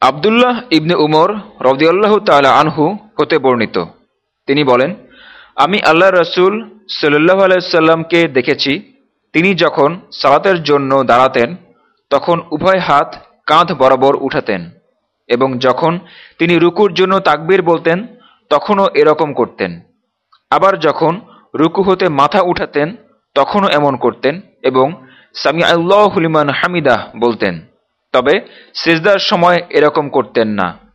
আবদুল্লাহ ইবনে উমর রদিয়াল্লাহ তালা আনহু হতে বর্ণিত। তিনি বলেন, আমি আল্লাহ রসুল সাল্লাহ আলাইসাল্লামকে দেখেছি। তিনি যখন সালাতের জন্য দাঁড়াতেন, তখন উভয় হাত কাঁধ বরাবর উঠাতেন এবং যখন তিনি রুকুর জন্য তাকবির বলতেন, তখনও এরকম করতেন। আবার যখন রুকু হতে মাথা উঠাতেন, তখনও এমন করতেন এবং সামি আল্লাহ হুলিমান হামিদাহ বলতেন। তবে সেজদার সময় এরকম করতেন না।